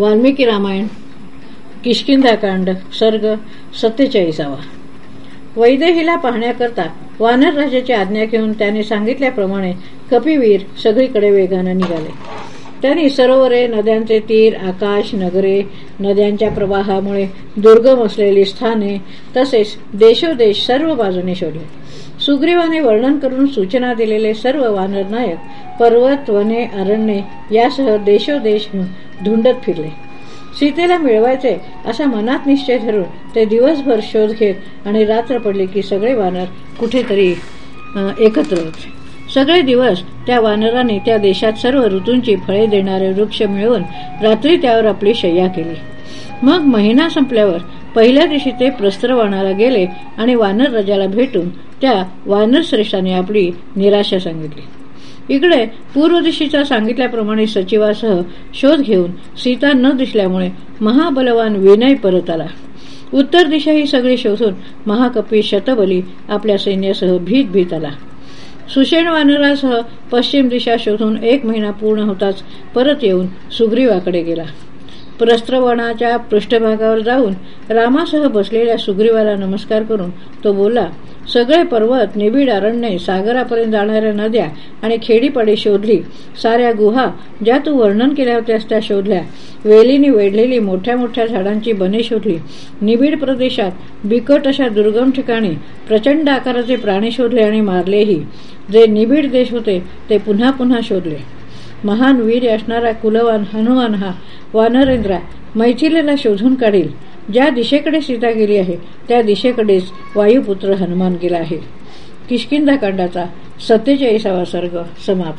वाल्मिकी रामायण किशकिंदाकांड सर्ग सत्तेचाळीसावा. वैदेहीला पाहण्याकरता वानर राजाची आज्ञा घेऊन त्याने सांगितल्याप्रमाणे कपिवीर सगळीकडे वेगाने निघाले. त्यांनी सरोवरे नद्यांचे तीर आकाश नगरे नद्यांच्या प्रवाहामुळे दुर्गम असलेली स्थाने तसेच देशोदेश सर्व बाजूने शोधले. सुग्रीवाने वर्णन करून सूचना दिलेले सर्व वानर नायक पर्वत वने अरण्ये यासह देशोदेश धुंडत फिरले. सीतेला मिळवायचे असा मनात निश्चय धरून ते दिवसभर शोध घेत आणि रात्र पडली की सगळे वानर कुठेतरी एकत्र होते. सगळे दिवस त्या वानराने त्या देशात सर्व ऋतूंची फळे देणारे वृक्ष मिळवून रात्री त्यावर आपली शय्या केली. मग महिना संपल्यावर पहिल्या दिवशी ते प्रस्त्रवाणाला गेले आणि वानर राजाला भेटून त्या वानर श्रेष्ठाने आपली निराशा सांगितली. इकडे पूर्व सांगितल्याप्रमाणे सचिवासह शोध घेऊन सीता न दिसल्यामुळे महाबलवान विनय परत आला. उत्तर दिशा ही सगळी शोधून महाकपी शतबली आपल्या सैन्यासह भीत भीत आला. सुषेण वानरासह पश्चिम दिशा शोधून एक महिना पूर्ण होताच परत येऊन सुग्रीवाकडे गेला. प्रस्त्रवणाच्या पृष्ठभागावर जाऊन रामासह बसलेल्या सुग्रीवाला नमस्कार करून तो बोला सगळे पर्वत निबिड अरण्ये सागरापर्यंत जाणाऱ्या नद्या आणि खेडीपाडी शोधली. साऱ्या गुहा ज्या तू वर्णन केल्या होत्यास त्या शोधल्या. वेलीने वेढलेली मोठ्या मोठ्या झाडांची बने शोधली. निबिड प्रदेशात बिकट अशा दुर्गम ठिकाणी प्रचंड आकाराचे प्राणी शोधले आणि मारलेही. जे निबिड देश होते ते पुन्हा पुन्हा शोधले. महान वीर असणारा कुलवान हनुमान हा वानरेंद्रा मैथिलीला शोधून काढील. ज्या दिशेकडे सीता गेली आहे त्या दिशेकडेच वायुपुत्र हनुमान गेला आहे. किशकिंदाकांडाचा सत्तेचाळीसावा सर्ग समाप्त.